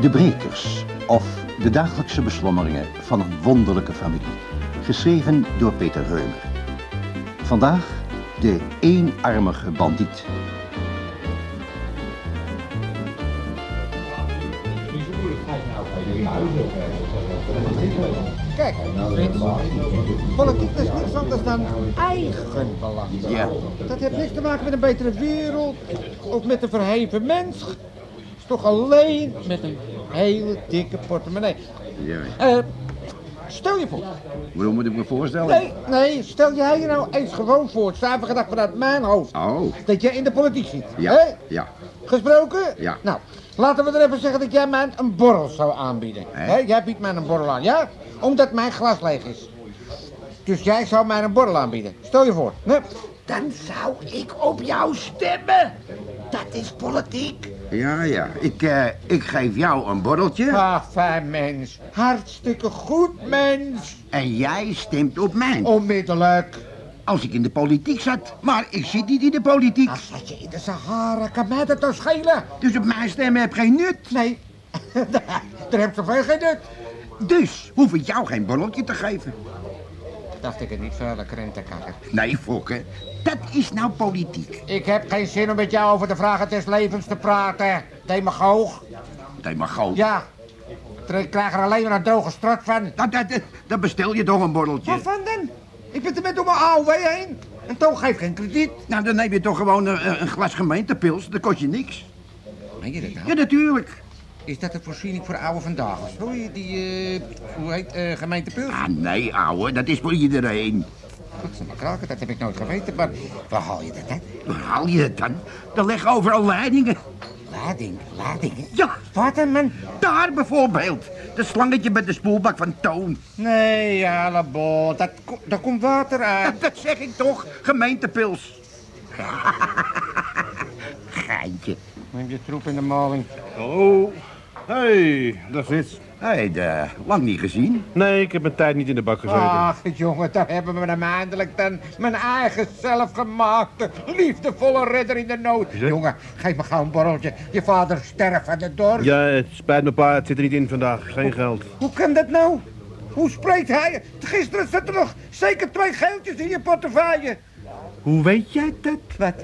De Brekers, of de dagelijkse beslommeringen van een wonderlijke familie. Geschreven door Peter Reumer. Vandaag de eenarmige bandiet. Politiek is niks anders dan eigenbelang. Ja. Dat heeft niks te maken met een betere wereld of met een verheven mens. Het is toch alleen met een hele dikke portemonnee. Ja. Eh, stel je voor. Hoe moet ik me voorstellen? Nee, nee, stel jij je nou eens gewoon voor, samen gedacht vanuit mijn hoofd. Oh, Dat jij in de politiek zit. ja. hè? Ja. Gesproken? Ja. Nou, laten we er even zeggen dat jij mij een borrel zou aanbieden. Hè? Jij biedt mij een borrel aan, ja? Omdat mijn glas leeg is. Dus jij zou mij een borrel aanbieden. Stel je voor. Nee. Dan zou ik op jou stemmen. Dat is politiek. Ja, ja. Ik, eh, ik geef jou een borreltje Ah, fijn mens. Hartstikke goed mens. en jij stemt op mij. Onmiddellijk. Als ik in de politiek zat. Maar ik zit niet in de politiek. Als zat je in de Sahara, kan mij dat nou schelen? Dus op mijn stemmen heb geen nut. Nee, daar heb zoveel geen nut. Dus hoef ik jou geen borreltje te geven. Dacht ik het niet verder, krentekakker. Nee, Fokke. Dat is nou politiek. Ik heb geen zin om met jou over de vragen des levens te praten. Demagoog. Dat mag gewoon. Ja. Ik krijg er alleen maar een droge strot van. Dat, dat, dat, dan bestel je toch een borreltje. Waarvan dan? Ik ben er met door mijn AOW heen. En toch geef geen krediet. Nou, dan neem je toch gewoon een, een glas gemeentepils. Dat kost je niks. Meen je dat nou? Ja, natuurlijk. Is dat een voorziening voor oude vandaag? zo? Die, eh, hoe heet, eh gemeente Pils? Ah, nee, ouwe. Dat is voor iedereen. Dat is maar kraken, dat heb ik nooit geweten. Maar waar haal je dat uit? Waar haal je het dan? Er liggen overal leidingen. Lading, ladingen? Ja, Wat een man? daar bijvoorbeeld. Dat slangetje met de spoelbak van Toon. Nee, labot. Dat, daar komt water uit. Dat zeg ik toch. Gemeentepils. Geintje. Neem je troep in de maling. Oh, hey, dat is Frits. Hé, hey, lang niet gezien. Nee, ik heb mijn tijd niet in de bak gezeten. Ach, jongen, daar hebben we hem eindelijk dan. Mijn eigen zelfgemaakte, liefdevolle redder in de nood. Jongen, geef me gauw een borreltje. Je vader sterft aan de dorst. Ja, het spijt me pa, het zit er niet in vandaag. Geen geld. Hoe kan dat nou? Hoe spreekt hij? Gisteren zat er nog zeker twee geeltjes in je portefeuille. Hoe weet jij dat? Wat?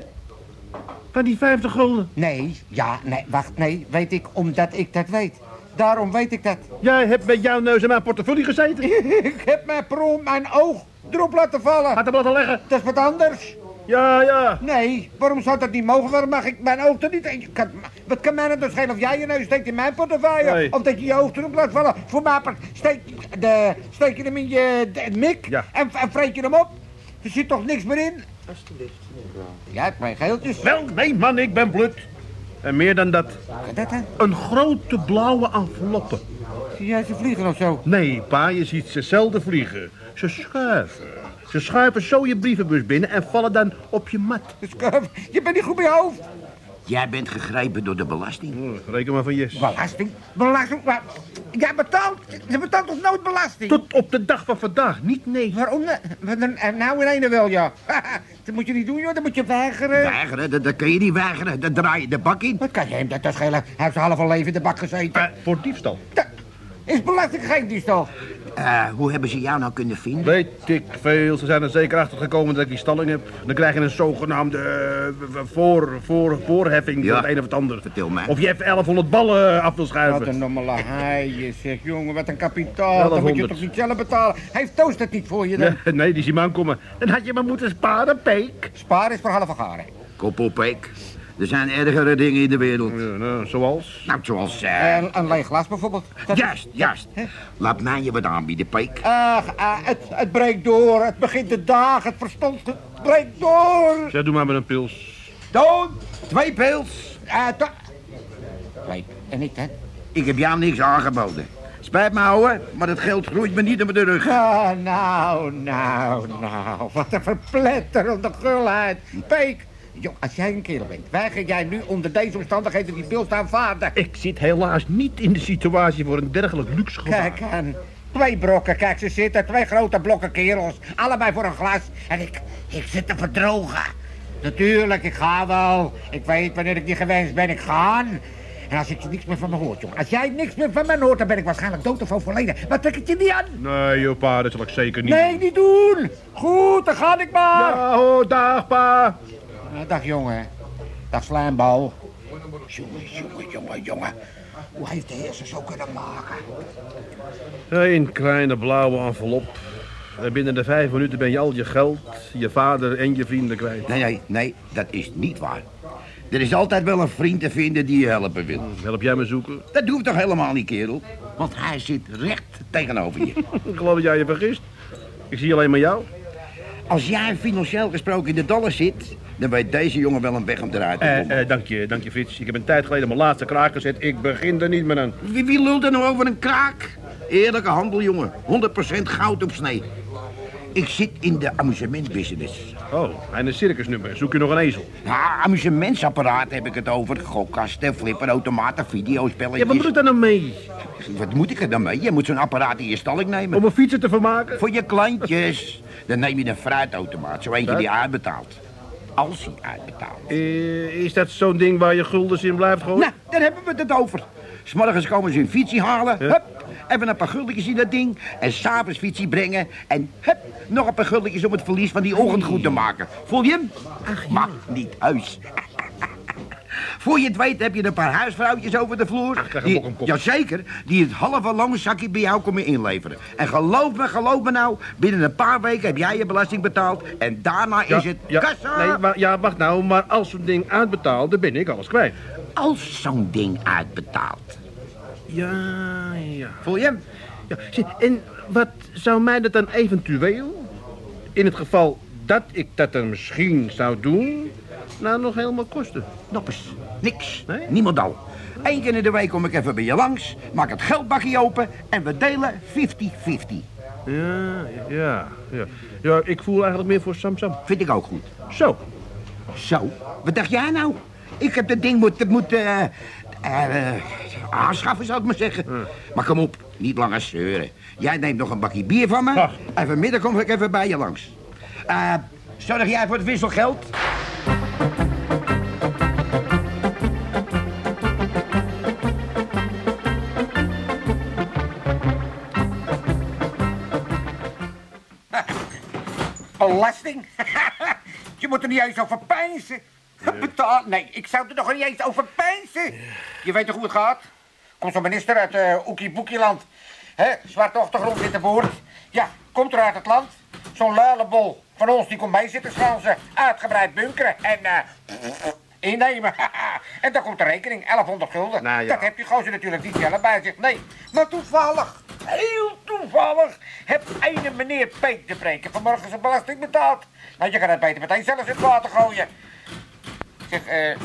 Van die 50 gulden? Nee, ja, nee, wacht, nee, weet ik omdat ik dat weet. Daarom weet ik dat. Jij hebt met jouw neus in mijn portefeuille gezeten. ik heb mijn pro mijn oog erop laten vallen. Gaat hem laten leggen. Dat is wat anders. Ja, ja. Nee, waarom zou dat niet mogen? Waarom mag ik mijn oog er niet... Kan, wat kan mij nou dus schelen of jij je neus steekt in mijn portefeuille? Nee. Of dat je je oog erop laat vallen? Voor mij steek, de, steek je hem in je de, mik Ja. en, en vreet je hem op. Er zit toch niks meer in? Alsjeblieft. Jij hebt mijn geeltjes. Wel, nee man, ik ben blut. En meer dan dat. Wat dat dan? Een grote blauwe enveloppe. Zie jij ze vliegen of zo? Nee, pa, je ziet ze zelden vliegen. Ze schuiven. Ze schuiven zo je brievenbus binnen en vallen dan op je mat. Eh, Je bent niet goed bij je hoofd. Jij bent gegrepen door de belasting. Oh, Reken maar van yes. Belasting? Belasting? Maar, jij betaalt, je betaalt toch nooit belasting? Tot op de dag van vandaag, niet nee. Waarom? eh, Nou in ene wel, ja. dat moet je niet doen, joh. Dat moet je weigeren. Weigeren, dat, dat kun je niet weigeren. Dan draai je de bak in. Wat kan je hem dat schelen? Hij heeft zijn halve leven in de bak gezeten. Eh, voor diefstal. Da- Is belasting geen diefstal? Eh, hoe hebben ze jou nou kunnen vinden? Weet ik veel. Ze zijn er zeker achter gekomen dat ik die stalling heb. Dan krijg je een zogenaamde eh, voor, voor, voorheffing Ja. voor het een of het ander. Vertel mij. Of je even 1100 ballen af wil Wat schuiven. een nommele haaien, zeg jongen. Wat een kapitaal. Dat moet je 1100. toch niet zelf betalen? Hij heeft toast het niet voor je dan? Nee, nee, die zie me aankomen. Dan had je maar moeten sparen, Peek. Spaar is voor halve garen. Kop op, Peek. Er zijn ergere dingen in de wereld. Ja, nou, zoals? Nou, zoals... eh, En een leeg glas bijvoorbeeld. Dat- Juist, juist. Laat mij je wat aanbieden, Peek. Ach, ah, het, het breekt door. Het begint de dag. Het verstond. Het breekt door. Zeg, doe maar met een pils. Toon, twee pils. Eh, to- Nee, en ik hè? Ik heb jou niks aangeboden. Spijt me, ouwe, maar het geld groeit me niet op de rug. Ah, nou, nou, nou. Wat een verpletterende gulheid. Peek, joh, als jij een kerel bent, weiger jij nu onder deze omstandigheden die pil te aanvaarden? Ik zit helaas niet in de situatie voor een dergelijk luxe gevaar. Kijk aan, Twee brokken, kijk, ze zitten. Twee grote blokken kerels. Allebei voor een glas. En ik, ik zit te verdrogen. Natuurlijk, ik ga wel. Ik weet wanneer ik niet gewenst ben, ik ga. En als ik niks meer van me hoort, jongen. Als jij niks meer van me hoort, dan ben ik waarschijnlijk dood of overleden. Maar trek het je niet aan. Nee, joh, pa, dat zal ik zeker niet Nee, niet doen. Goed, dan ga ik maar. Ja, ho, dag, pa. Eh, dag, jongen. Dag, slijmbal. Jongen, jongen, jongen, jongen. Hoe heeft de heer ze zo kunnen maken? Een kleine blauwe envelop. En binnen de vijf minuten ben je al je geld, je vader en je vrienden kwijt. Nee, nee, nee, dat is niet waar. Er is altijd wel een vriend te vinden die je helpen wil. Help jij me zoeken? Dat hoeft toch helemaal niet, kerel? Want hij zit recht tegenover je. Ik geloof dat jij je vergist. Ik zie alleen maar jou. Als jij financieel gesproken in de dollar zit... dan weet deze jongen wel een weg om eruit te Eh, komen. eh, dank je, dank je, Frits. Ik heb een tijd geleden mijn laatste kraak gezet. Ik begin er niet meer aan. Wie, wie lult er nou over een kraak? Eerlijke handel, jongen. 100% goud op snee. Ik zit in de amusementbusiness. Oh, en een circusnummer. Zoek je nog een ezel? Ja, amusementsapparaat heb ik het over. Gokkasten, flipper, automaten, videospelletjes. Ja, wat moet ik daar nou mee? Wat moet ik er dan mee? Je moet zo'n apparaat in je stalling nemen. Om een fietsen te vermaken? Voor je klantjes. Dan neem je een fruitautomaat. Zo eentje die uitbetaalt. Als hij uitbetaalt. Eh, is dat zo'n ding waar je guldens in blijft gooien? Nou, daar hebben we het over. S'morgens komen ze hun fietsie halen. Hup. Even een paar guldetjes in dat ding. En s'avonds fietsie brengen. En hup, nog een paar guldetjes om het verlies van die ochtend goed te maken. Voel je hem? Mag niet huis. Voor je het weet heb je een paar huisvrouwtjes over de vloer. krijg een die, kop. Jazeker, die het halve lange zakje bij jou komen inleveren. En geloof me, geloof me nou, binnen een paar weken heb jij je belasting betaald. En daarna is het kassa. Nee, maar, ja, wacht nou. Maar als zo'n ding uitbetaalt, dan ben ik alles kwijt. Als zo'n ding uitbetaalt. Ja, ja. Voel je hem? ja. En wat zou mij dat dan eventueel, in het geval dat ik dat dan misschien zou doen, nou nog helemaal kosten? Noppes, niks. Nee? Niemand al. Eén keer in de week kom ik even bij je langs, maak het geldbakje open en we delen 50-50. Ja, ja, ja. Ja, ik voel eigenlijk meer voor Samsam. Vind ik ook goed. Zo. Zo, wat dacht jij nou? Ik heb dat ding moeten moet, eh, eh, aanschaffen, zou ik maar zeggen. Maar kom op, niet langer zeuren. Jij neemt nog een bakje bier van me Ach. en vanmiddag kom ik even bij je langs. Eh, zorg jij voor het wisselgeld? Belasting? je moet er niet eens over pijnsen. Betaal? Nee, ik zou er nog niet eens over pijnsen. Je weet toch hoe het gaat? Komt zo'n minister uit uh, Oekie Boekieland. Hè, zwarte achtergrond witte boord. Ja, komt er uit het land. Zo'n luilenbol van ons die komt mee zitten ze Uitgebreid bunkeren en eh innemen. en dan komt de rekening, 1100 gulden. Nou ja. Dat heb je gozer natuurlijk niet zelf bij zich. Nee, maar toevallig, heel toevallig, heb ene meneer Peet de Breken vanmorgen zijn belasting betaald. Nou, je kan het beter meteen zelfs in het water gooien. Zeg, eh,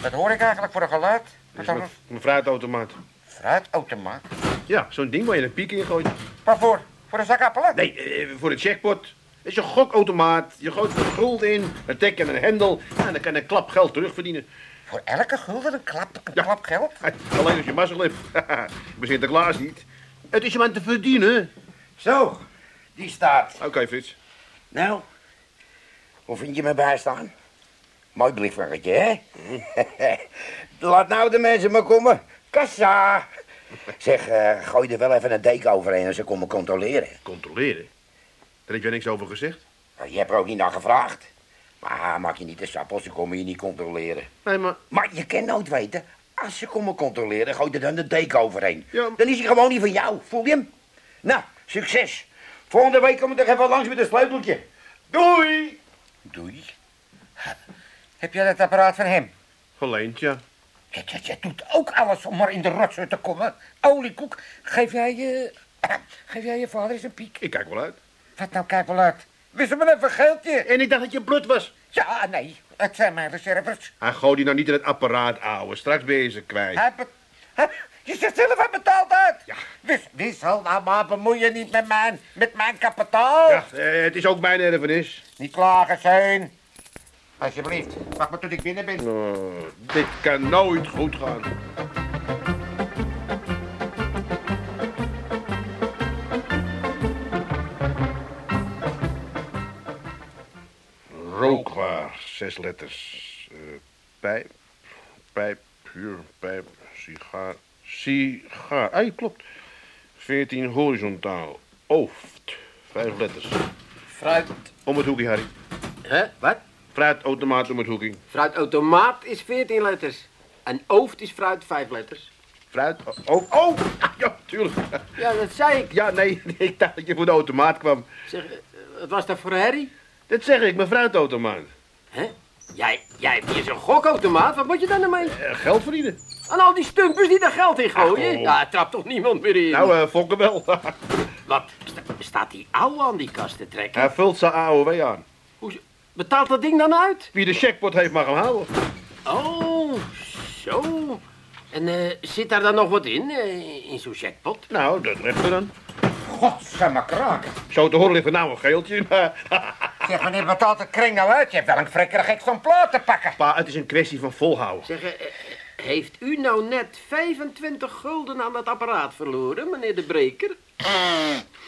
wat hoor ik eigenlijk voor een geluid? Wat dan? Een fruitautomaat. Fruitautomaat. Ja, zo'n ding waar je een piek in gooit. Waarvoor? Voor een zak appelen? Nee, eh, voor de jackpot. Het is een gokautomaat. Je gooit er een gulden in, een tek en een hendel. En dan kan je een klap geld terugverdienen. Voor elke gulden een klap, een Ja. klap geld? Alleen als je mazzel hebt. Ik ben Sinterklaas niet. Het is om aan te verdienen. Zo, die staat. Oké, Frits. Nou, hoe vind je me bijstaan? Mooi blikvakketje, hè? Laat nou de mensen maar komen. Kassa! Zeg, eh, gooi er wel even een deken overheen als ze komen controleren. Controleren? Daar heb jij niks over gezegd? Nou, Je hebt er ook niet naar gevraagd. Maar maak je niet de sap als ze komen je niet controleren. Nee, maar... Maar je kan nooit weten. Als ze komen controleren, gooi er dan de deken overheen. Ja. Dan is hij gewoon niet van jou. Voel je hem? Nou, succes. Volgende week kom ik toch even langs met een sleuteltje. Doei! Doei. Heb jij dat apparaat van hem? Geleend, ja. Je, je, je doet ook alles om maar in de rotzooi te komen. Oliekoek, geef jij je... Geef jij je vader eens een piek? Ik kijk wel uit. Wat nou, kijk wel uit. Wist hem even geldje. En ik dacht dat je bloed was. Ja, nee, het zijn mijn reserves. Hij gooit die nou niet in het apparaat, ouwe. Straks ben je ze kwijt. Hij hij- je zegt zelf, hij betaalt uit. Ja. Wis, wissel nou maar, bemoei je niet met mijn, met mijn kapitaal. Ja, eh, het is ook mijn erfenis. Niet klagen, Zijn. Alsjeblieft, wacht maar tot ik binnen ben. Oh, dit kan nooit goed gaan. Zes letters. Eh, pijp, pijp, puur, pijp, sigaar, sigaar. Ah, klopt. Veertien horizontaal. Ooft, vijf letters. Fruit... Om het hoekje, Harry. Hè? Wat? Fruitautomaat om het hoekje. Fruitautomaat is 14 letters. En ooft is fruit 5 letters. Fruit, oh, oh, ja, tuurlijk. Ja, dat zei ik. Ja, nee, ik dacht dat je voor de automaat kwam. Zeg, eh, wat was dat voor herrie? Dat zeg ik, mijn fruitautomaat. Hè? Jij, jij hebt hier zo'n gokautomaat. Wat moet je daar nou mee? Eh, geld verdienen. En al die stumpers die daar geld in gooien. Ach, oh. Ja, trapt toch niemand meer in. Nou, eh fokken wel. Wat? sta- Staat die ouwe aan die kast te trekken? Hij vult zijn AOW aan. Hoe, betaalt dat ding dan uit? Wie de checkpot heeft mag hem houden. Oh, zo. En eh, zit daar dan nog wat in, eh, in zo'n jackpot? Nou, dat rechter dan. Godsamme kraak. Zo te horen ligt er nou een geeltje. Zeg, wanneer betaalt de kring nou uit? Je hebt wel een frekkerig exemplaar te pakken. pa, het is een kwestie van volhouden. Zeg, eh, eh, heeft u nou net 25 gulden aan dat apparaat verloren, meneer de Breker?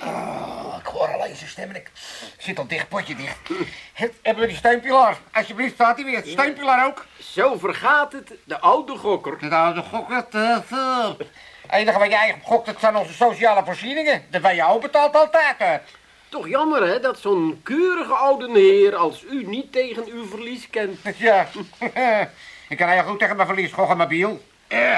Oh, ik hoor alleen zijn stemmen. Ik zit al dicht, potje dicht. Het, hebben we die steunpilaar? Alsjeblieft, staat hij weer. Steunpilaar ook. Zo vergaat het, de oude gokker. Dat oude gokken. Het enige wat jij gokt, dat zijn onze sociale voorzieningen. De WO betaalt altijd uit. Toch jammer, hè, dat zo'n keurige oude heer als u niet tegen uw verlies kent. Ja, ik kan heel goed tegen mijn verlies gokken, mijn biel. Eh,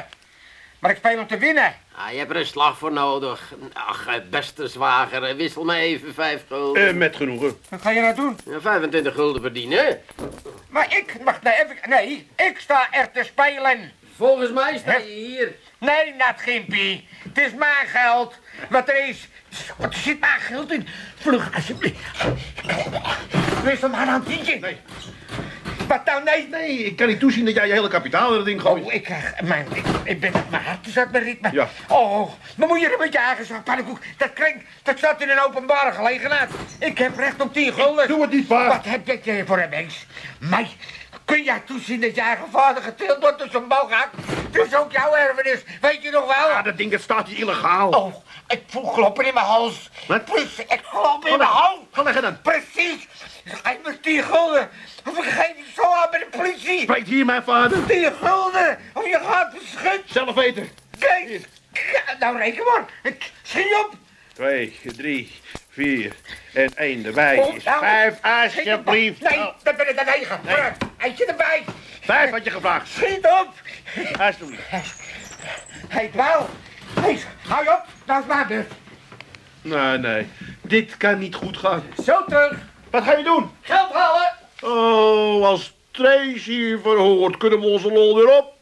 Maar ik speel om te winnen. Ah, je hebt er een slag voor nodig. Ach, eh, beste zwager, eh, wissel me even vijf gulden. Eh, met genoegen. Wat ga je nou doen? Ja, 25 gulden verdienen. Maar ik mag... Nee, even, nee ik sta er te spelen. Volgens mij sta je hier. Nee, Nat Gimpie. Het is mijn geld. Wat er is. Wat er zit mijn geld in? Vlug, alsjeblieft. Wissel maar een tientje. Nee. Wat nou, nee? Nee, ik kan niet toezien dat jij je hele kapitaal in dat ding gooit. Oh, ik krijg... Mijn, ik, ik ben... Mijn hart is uit mijn ritme. Ja. Oh, maar moet je er met je eigen zak pannenkoek... Dat klinkt... Dat staat in een openbare gelegenheid. Ik heb recht op 10 gulden. Doe het niet, pa. Wat heb jij voor een mens? Mij? Kun jij toezien dat je eigen vader geteeld wordt door zo'n booghaak? Het is ook jouw erfenis. Weet je nog wel? Ah, dat ding dat staat hier illegaal. Oh, ik voel kloppen in mijn hals. Wat? Precies, ik klop in mijn hals. Ga leggen dan. Precies. Geef me 10 gulden. Of ik geef je zo aan bij de politie. Spreekt hier mijn vader. 10 gulden. Of je gaat verschut. Zelf weten. Nee. Ja, nou reken maar. Ik schiet op. Twee, drie, vier en één erbij Oh, is nou, vijf, alsjeblieft. Nee, dat ben ik er negen. Eentje erbij. Vijf had je gevraagd. Schiet op. Alsjeblieft. Hé, dwaal. Hé, hou je op. Nou is mijn beurt. Nee, nee. Dit kan niet goed gaan. Zo terug. Wat ga je doen? Geld halen. Oh, als Tracy hier verhoort, kunnen we onze lol weer op.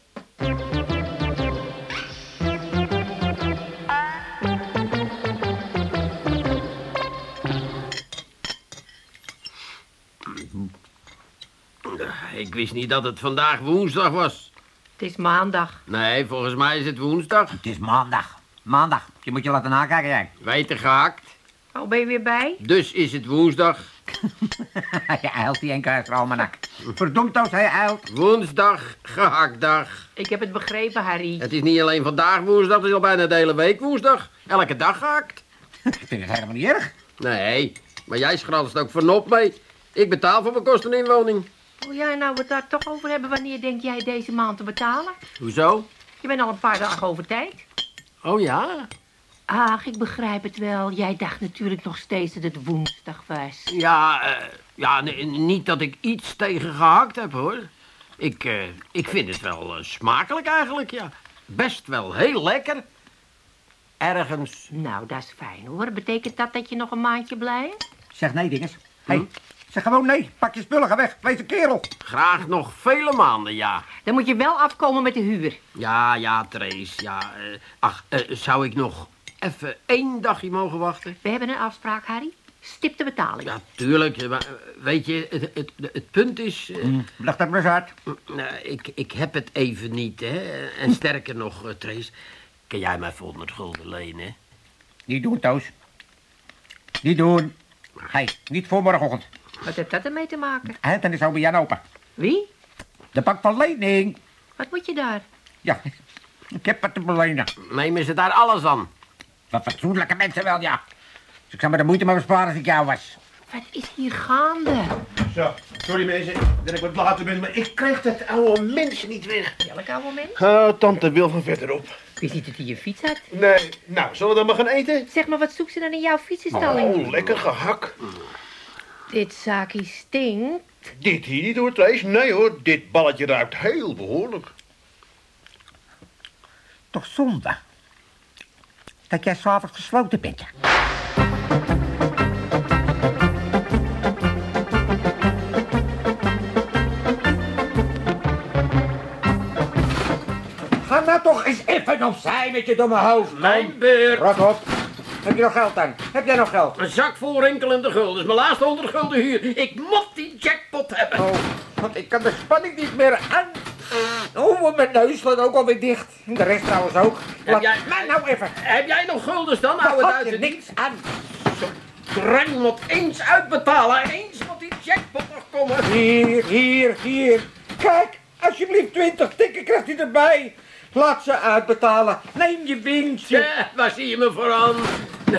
Ik wist niet dat het vandaag woensdag was. Het is maandag. Nee, volgens mij is het woensdag. Het is maandag. Maandag. Je moet je laten nakijken, jij. Weten gehakt. Oh, ben je weer bij? Dus is het woensdag. je eilt die enkele almanak. Verdomd als hij eilt. Woensdag, gehaktdag. Ik heb het begrepen, Harry. Het is niet alleen vandaag woensdag, het is al bijna de hele week woensdag. Elke dag gehakt. Ik vind het helemaal niet erg. Nee, maar jij schranst ook vanop mee. Ik betaal voor mijn kosten inwoning. Oh ja, nou we het daar toch over hebben. Wanneer denk jij deze maand te betalen? Hoezo? Je bent al een paar dagen over tijd. Oh ja? Ach, ik begrijp het wel. Jij dacht natuurlijk nog steeds dat het woensdag was. Ja, eh, ja niet dat ik iets tegen gehakt heb, hoor. Ik, eh, ik vind het wel eh, smakelijk eigenlijk, ja. Best wel heel lekker. Ergens. Nou, dat is fijn hoor. Betekent dat dat je nog een maandje blijft? Zeg nee, dinges. Hé, hey, zeg gewoon nee. Pak je spullen, ga weg. Wees een kerel. Graag nog vele maanden, ja. Dan moet je wel afkomen met de huur. Ja, ja, Trace, ja. eh, ach, eh, zou ik nog even één dagje mogen wachten? We hebben een afspraak, Harry. Stip de betaling. Ja, tuurlijk. eh, Maar weet je, het, het, het punt is... eh, Leg dat maar eens uit. nou, ik, ik heb het even niet, hè. En sterker nog, Trace... Kan jij mij voor 100 gulden lenen? Niet doen, Toos. Niet doen. Hé, hey, niet voor morgenochtend. Wat heeft dat ermee te maken? Hé, dan is over Jan open. Wie? De pak van lening. Wat moet je daar? Ja, ik heb wat te belenen. Nemen ze daar alles aan? Wat fatsoenlijke mensen wel, ja. Dus ik zou me de moeite maar besparen als ik jou was. Wat is hier gaande? Zo, sorry mensen dat ik wat later ben, maar ik krijg dat oude mens niet weg. Welk oude mens? Oh, tante wil van verderop. Wie ziet dat hij je fiets had? Nee, nou, zullen we dan maar gaan eten? Zeg maar, wat zoekt ze dan in jouw fietsenstalling? Oh, lekker gehak. Dit zaakje stinkt. Dit hier niet hoor, Thijs. Nee hoor, dit balletje ruikt heel behoorlijk. Toch zonde. Dat jij s'avonds gesloten bent. Ga nou toch eens even opzij met je domme hoofd. Mijn beurt. Rot op. Heb je nog geld dan? Heb jij nog geld? Een zak vol rinkelende gulden. is mijn laatste 100 gulden huur. Ik moet die jackpot hebben. Oh, want ik kan de spanning niet meer aan. Oh, mijn neus slaat ook alweer dicht. De rest trouwens ook. Laat jij- mij nou even. Heb jij nog guldens dan, Daar oude je Duitser? niks aan. Drang moet eens uitbetalen. Eens moet die jackpot nog komen. Hier, hier, hier. Kijk, alsjeblieft 20 tikken krijgt hij erbij. Laat ze uitbetalen. Neem je winstje. Tja, waar zie je me voor aan?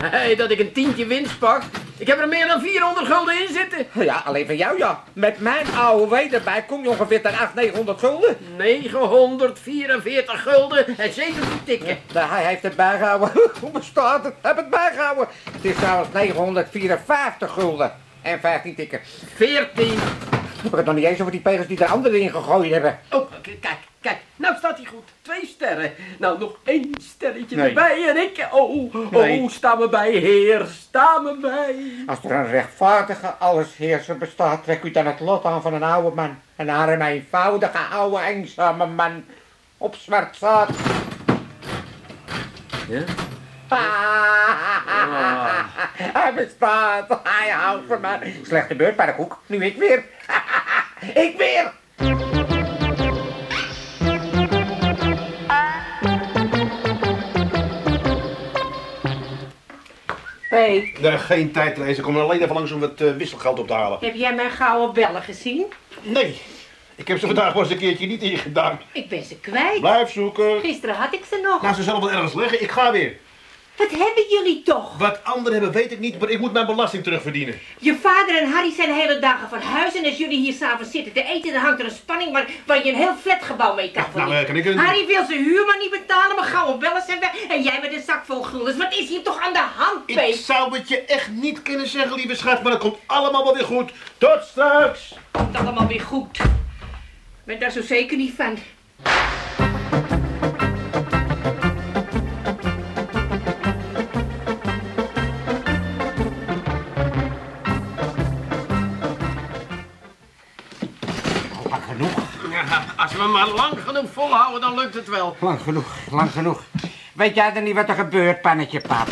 Nee, dat ik een tientje winst pak. Ik heb er meer dan 400 gulden in zitten. Ja, alleen van jou ja. Met mijn AOW erbij kom je ongeveer ten 800, 900 gulden. 944 gulden en 17 tikken. Nou, hij heeft het bijgehouden. Hoe bestaat het? Heb het bijgehouden. Het is trouwens 954 gulden. En 15 tikken. 14. Ik heb het nog niet eens over die pegels die er anderen in gegooid hebben. Oh, kijk, kijk. Nou staat hij goed. Twee sterren. Nou, nog één sterretje Nee. erbij en ik... Oh, oh, Nee. sta me bij, heer. Sta me bij. Als er een rechtvaardige allesheerser bestaat, trek u dan het lot aan van een oude man. Een arme, eenvoudige, oude, eenzame man. Op zwart zaad. Ja? Hij bestaat. Hij houdt van mij. Slechte beurt bij de koek. Nu ik weer. ik weer. Hé, Nee, geen tijd, Thijs. Ik kom alleen even langs om wat eh, wisselgeld op te halen. heb jij mijn gouden bellen gezien? Nee, ik heb ze vandaag wel eens een keertje niet ingedaan. Ik ben ze kwijt. Blijf zoeken. Gisteren had ik ze nog. Laat ze zelf wel ergens liggen. Ik ga weer. Wat hebben jullie toch? Wat anderen hebben weet ik niet, maar ik moet mijn belasting terugverdienen. Je vader en Harry zijn hele dagen van huis en als jullie hier s'avonds zitten te eten, dan hangt er een spanning waar, waar je een heel flatgebouw mee kan nou, verdienen. eh, kan ik een- Harry wil zijn huur maar niet betalen, maar gouden bellen zijn weg. En jij met een zak vol guldens. Wat is hier toch aan de hand, Ik Peet? zou het je echt niet kunnen zeggen, lieve schat, maar dat komt allemaal wel weer goed. Tot straks. Komt allemaal weer goed. Ik ben daar zo zeker niet van. Als we maar lang genoeg volhouden, dan lukt het wel. lang genoeg, lang genoeg. Weet jij dan niet wat er gebeurt, pannetje pap?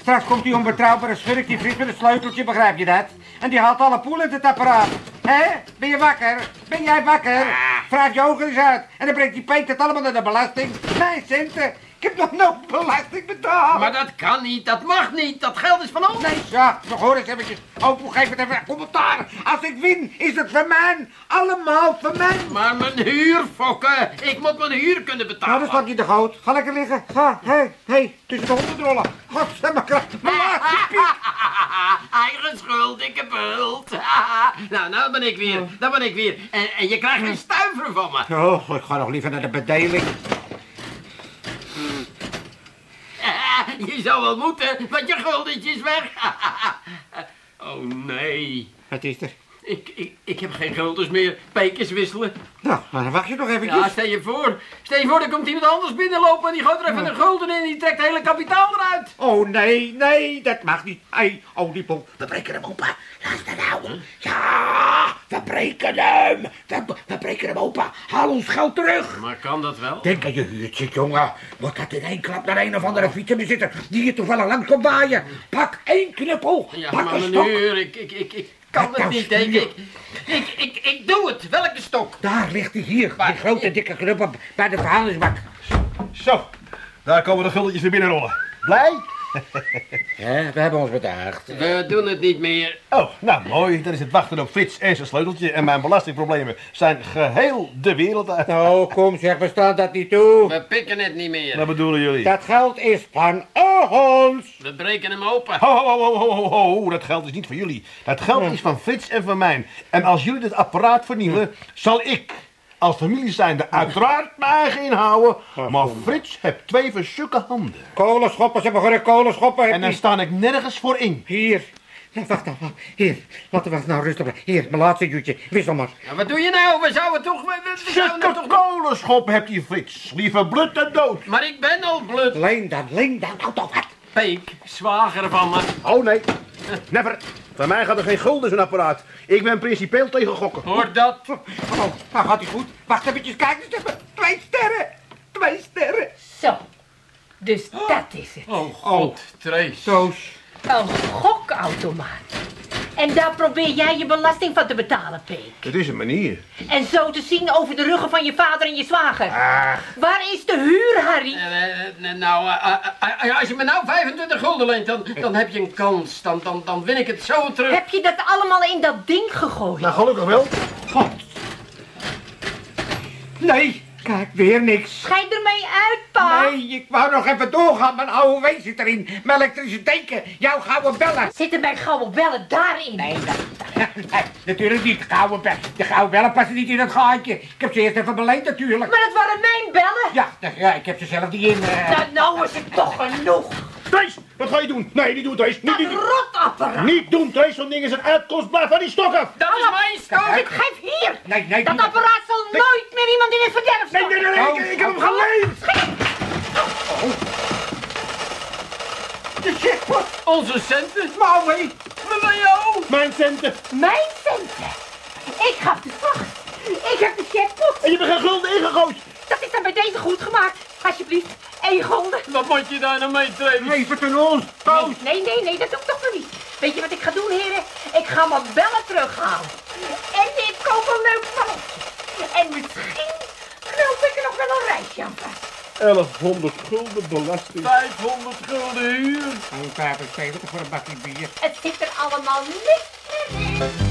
Straks komt die onbetrouwbare schurk, die vriend met een sleuteltje, begrijp je dat? En die haalt alle poelen uit het apparaat. Hé, ben je wakker? Ben jij wakker? Vraag je ogen eens uit. En dan brengt die Peet het allemaal naar de belasting. Mijn centen. Ik heb nog nooit belasting betaald. Maar dat kan niet, dat mag niet. Dat geld is van ons. Nee, ja, nog hoor eens eventjes. Opo, geef het even commentaar. Als ik win, is het van mij. Allemaal van mij. Maar mijn huur, fokken. Ik moet mijn huur kunnen Nou, betalen. dan slaap je de goot. Ga lekker liggen. Ga, hé, hey, hé, hey, tussen de honden rollen. Godsamme kracht. Mijn laatste piek. Eigen schuld, ik heb hult. nou, nou ben ik weer. Dan ben ik weer. En, en je krijgt een stuiver van me. Oh, ik ga nog liever naar de bedeling. je zou wel moeten, want je guldentje is weg. oh nee. Wat is er? Ik, ik, ik heb geen guldens meer. Pekers wisselen. Nou, maar dan wacht je nog eventjes. Ja, stel je voor. Stel je voor, er komt iemand anders binnenlopen en die gooit er even een gulden in en die trekt het hele kapitaal eruit. Oh, nee, nee, dat mag niet. Hé, hey, oliepomp. We breken hem open. Luister nou. Ja, we breken hem. We, we breken hem open. Haal ons geld terug. Maar kan dat wel? Denk aan je huurt zit, jongen. Wordt dat in één klap naar een of andere fietsenbezitter die je toevallig langs komt waaien. Pak één knuppel. Ja, Pak maar een stok. huur, ik, ik, ik, ik kan Wat het nou, niet. Stuur? ik, ik, ik, ik doe het. Welke stok? Daar ligt hij hier. Die grote dikke knuppel bij de verhandelingsbak. Zo, daar komen de guldetjes weer binnenrollen. Blij? Hè, we hebben ons bedaagd. We doen het niet meer. Oh, nou mooi. Dan is het wachten op Frits en zijn sleuteltje. En mijn belastingproblemen zijn geheel de wereld uit. Nou, kom zeg, we staan dat niet toe. We pikken het niet meer. Wat bedoelen jullie? Dat geld is van ons. We breken hem open. Ho, ho, ho, ho, ho, ho, dat geld is niet voor jullie. Dat geld is van Frits en van mij. En als jullie dit apparaat vernielen, zal ik als familie zijnde uiteraard mijn eigen inhouden. Maar Frits heeft twee versukke handen. Kolenschoppen, ze begonnen kolenschoppen. En daar sta ik nergens voor in. Hier. Ja, wacht nou. Hier, laten we nou rustig blijven. Hier, mijn laatste duwtje. Wissel maar. Ja, wat doe je nou? We zouden toch... We, we zouden toch... kolenschop hebt die Frits. Liever blut dan dood. Maar ik ben al blut. Leen dan, leen dan. Nou toch wat. Peek, zwager van me. Oh nee, never. Van mij gaat er geen gulden zo'n apparaat. Ik ben principeel tegen gokken. Hoor dat? Oh, nou gaat hij goed. Wacht even, kijk eens even. Twee sterren. Twee sterren. Zo. Dus dat is het. Oh, god, Trace. Toos. Een gokautomaat. En daar probeer jij je belasting van te betalen, Peek. Het is een manier. En zo te zien over de ruggen van je vader en je zwager. Waar is de huur, Harry? Eh, eh, nou, eh, eh, als je me nou 25 gulden leent, dan, dan heb je een kans. Dan, dan, dan win ik het zo terug. Heb je dat allemaal in dat ding gegooid? Nou, gelukkig wel. God. Nee, kijk, weer niks. Schijt ermee uit, pa. Nee, ik wou nog even doorgaan. Mijn oude wees zit erin. Mijn elektrische teken. Jouw gouden bellen. Zitten mijn gouden bellen daarin? Nee, dat, nee, natuurlijk niet. De gouden bellen. De gouden bellen passen niet in het gaatje. Ik heb ze eerst even beleend natuurlijk. Maar dat waren mijn bellen. Ja, ik heb ze zelf niet in. eh. Nou, nou is het toch genoeg. Trace, wat ga je doen? Nee, niet doen, Trace. Niet, Dat niet, niet. rotapparaat. Niet doen, Trace. Zo'n ding is een uitkomst. Blijf van die stok af. Dat is mijn stoot. Ik geef hier. Nee, nee, Dat apparaat zal nooit meer iemand in het verderf Nee, nee, nee, nee. Ik, ik heb hem geleend. De jackpot. Onze centen. Maui. Leo. Mijn centen. Mijn centen. Ik gaf de slag. Ik heb de jackpot. En je hebt geen gulden ingegooid. Dat is dan bij deze goed gemaakt. Alsjeblieft, gulden. Wat moet je daar nou mee, Trace? Even ten ons. Toos. Nee, nee, nee, dat doe ik toch nog niet. Weet je wat ik ga doen, heren? Ik ga mijn bellen terughalen. En ik koop een leuk mannetje. En misschien knoop ik er nog wel een reisje aan vast. 1100 gulden belasting. 500 gulden huur. 75 voor een bakje bier. Het zit er allemaal niks meer in.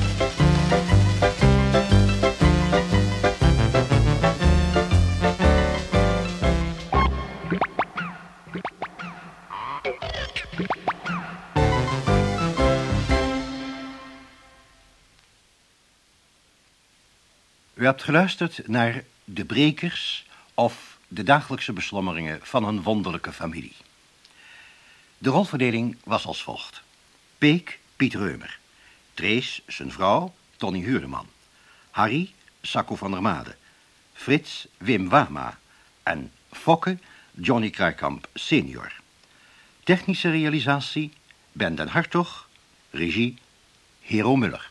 Hebt geluisterd naar De Brekers of de dagelijkse beslommeringen van een wonderlijke familie. De rolverdeling was als volgt. Peek, Piet Reumer. Trees, zijn vrouw, Tony Huurdeman. Harry, Sacco van der Made. Frits, Wim Wama. En Fokke, Johnny Kruikamp senior. Technische realisatie, Ben den Hartog. Regie, Hero Muller.